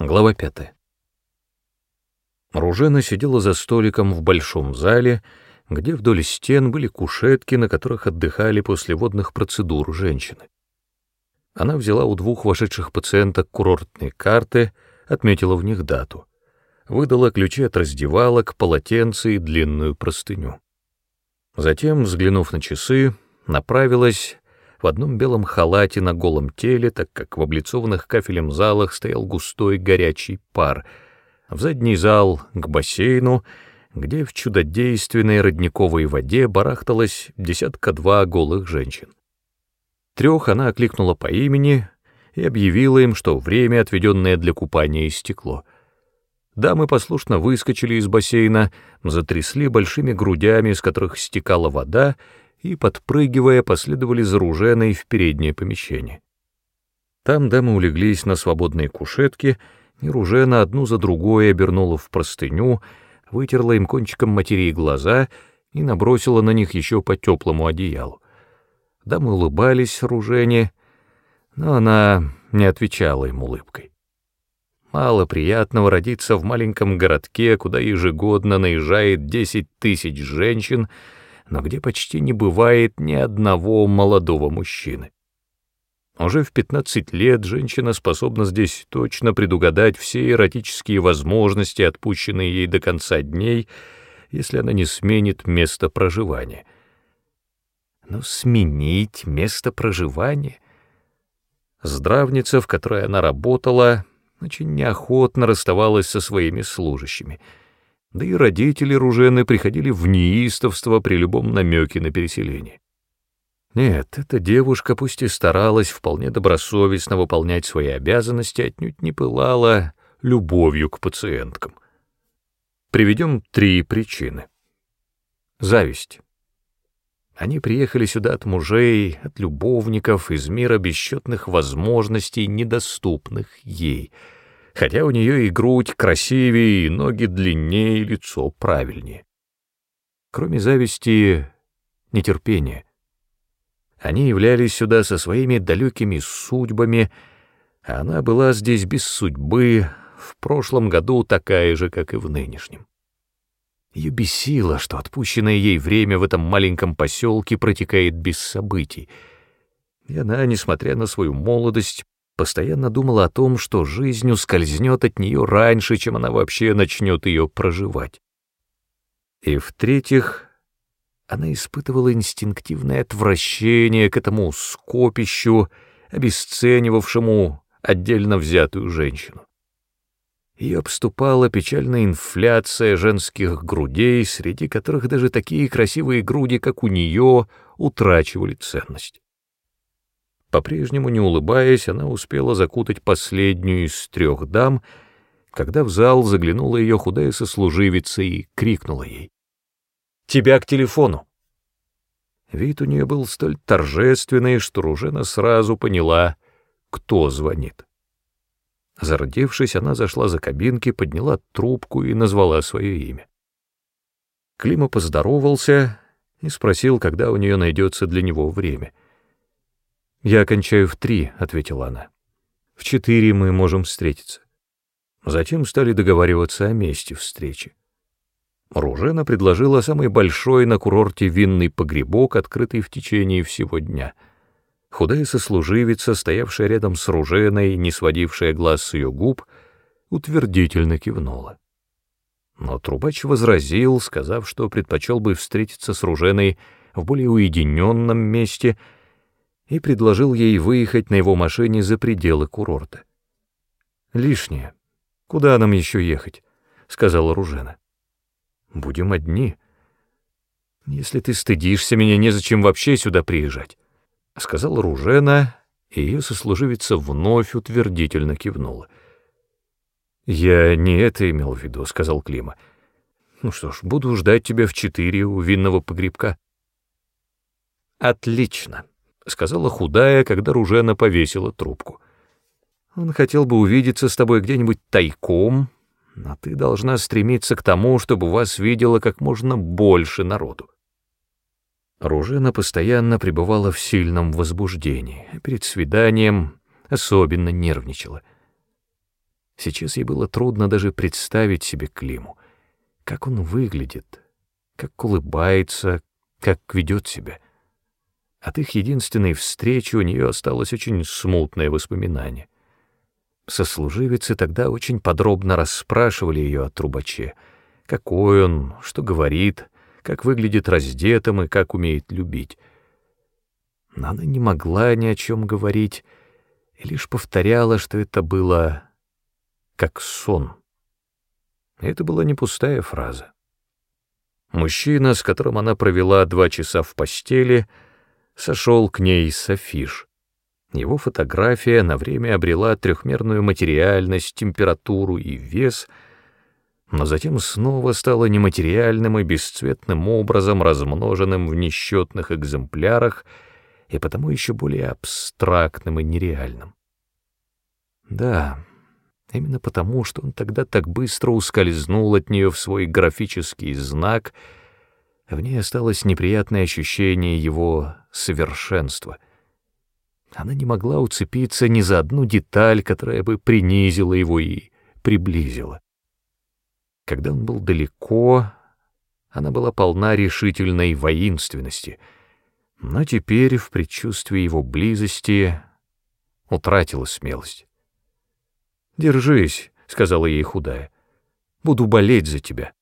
Глава пятая. Ружена сидела за столиком в большом зале, где вдоль стен были кушетки, на которых отдыхали после водных процедур женщины. Она взяла у двух вошедших пациенток курортные карты, отметила в них дату, выдала ключи от раздевалок, полотенце и длинную простыню. Затем, взглянув на часы, направилась в одном белом халате на голом теле, так как в облицованных кафелем залах стоял густой горячий пар, в задний зал к бассейну, где в чудодейственной родниковой воде барахталось десятка-два голых женщин. Трех она окликнула по имени и объявила им, что время, отведенное для купания, истекло. Дамы послушно выскочили из бассейна, затрясли большими грудями, из которых стекала вода, и, подпрыгивая, последовали за Руженой в переднее помещение. Там дамы улеглись на свободные кушетки, и Ружена одну за другой обернула в простыню, вытерла им кончиком материи глаза и набросила на них еще по теплому одеялу. Дамы улыбались Ружене, но она не отвечала им улыбкой. Мало приятного родиться в маленьком городке, куда ежегодно наезжает десять тысяч женщин — но где почти не бывает ни одного молодого мужчины. Уже в 15 лет женщина способна здесь точно предугадать все эротические возможности, отпущенные ей до конца дней, если она не сменит место проживания. Но сменить место проживания? Здравница, в которой она работала, очень неохотно расставалась со своими служащими — да и родители Ружены приходили в неистовство при любом намеке на переселение. Нет, эта девушка, пусть и старалась вполне добросовестно выполнять свои обязанности, отнюдь не пылала любовью к пациенткам. Приведем три причины. Зависть. Они приехали сюда от мужей, от любовников, из мира бесчетных возможностей, недоступных ей — хотя у нее и грудь красивее, и ноги длиннее, и лицо правильнее. Кроме зависти, нетерпения. Они являлись сюда со своими далекими судьбами, а она была здесь без судьбы, в прошлом году такая же, как и в нынешнем. Ее бесило, что отпущенное ей время в этом маленьком поселке протекает без событий, и она, несмотря на свою молодость, постоянно думала о том, что жизнь ускользнет от нее раньше, чем она вообще начнет ее проживать. И в-третьих, она испытывала инстинктивное отвращение к этому скопищу, обесценивавшему отдельно взятую женщину. Ее обступала печальная инфляция женских грудей, среди которых даже такие красивые груди, как у нее, утрачивали ценность. По-прежнему не улыбаясь, она успела закутать последнюю из трех дам, когда в зал заглянула ее худая сослуживица и крикнула ей. «Тебя к телефону!» Вид у нее был столь торжественный, что Ружена сразу поняла, кто звонит. Зародившись, она зашла за кабинки, подняла трубку и назвала свое имя. Клима поздоровался и спросил, когда у нее найдется для него время — «Я окончаю в три», — ответила она. «В четыре мы можем встретиться». Затем стали договариваться о месте встречи. Ружена предложила самый большой на курорте винный погребок, открытый в течение всего дня. Худая сослуживица, стоявшая рядом с Руженой, не сводившая глаз с ее губ, утвердительно кивнула. Но Трубач возразил, сказав, что предпочел бы встретиться с Руженой в более уединенном месте — и предложил ей выехать на его машине за пределы курорта. «Лишнее. Куда нам еще ехать?» — сказала Ружена. «Будем одни. Если ты стыдишься меня, незачем вообще сюда приезжать», — сказала Ружена, и ее сослуживица вновь утвердительно кивнула. «Я не это имел в виду», — сказал Клима. «Ну что ж, буду ждать тебя в четыре у винного погребка». «Отлично», — сказала худая, когда Ружена повесила трубку. «Он хотел бы увидеться с тобой где-нибудь тайком, но ты должна стремиться к тому, чтобы вас видело как можно больше народу». Ружена постоянно пребывала в сильном возбуждении, перед свиданием особенно нервничала. Сейчас ей было трудно даже представить себе Климу. Как он выглядит, как улыбается, как ведет себя. От их единственной встречи у нее осталось очень смутное воспоминание. Сослуживицы тогда очень подробно расспрашивали ее о трубаче. Какой он, что говорит, как выглядит раздетым и как умеет любить. Но она не могла ни о чем говорить и лишь повторяла, что это было как сон. Это была не пустая фраза. Мужчина, с которым она провела два часа в постели, сошел к ней с афиш. Его фотография на время обрела трехмерную материальность, температуру и вес, но затем снова стала нематериальным и бесцветным образом, размноженным в несчетных экземплярах, и потому еще более абстрактным и нереальным. Да, именно потому, что он тогда так быстро ускользнул от нее в свой графический знак, в ней осталось неприятное ощущение его совершенства — она не могла уцепиться ни за одну деталь, которая бы принизила его и приблизила. Когда он был далеко, она была полна решительной воинственности, но теперь в предчувствии его близости утратила смелость. «Держись», — сказала ей худая, — «буду болеть за тебя».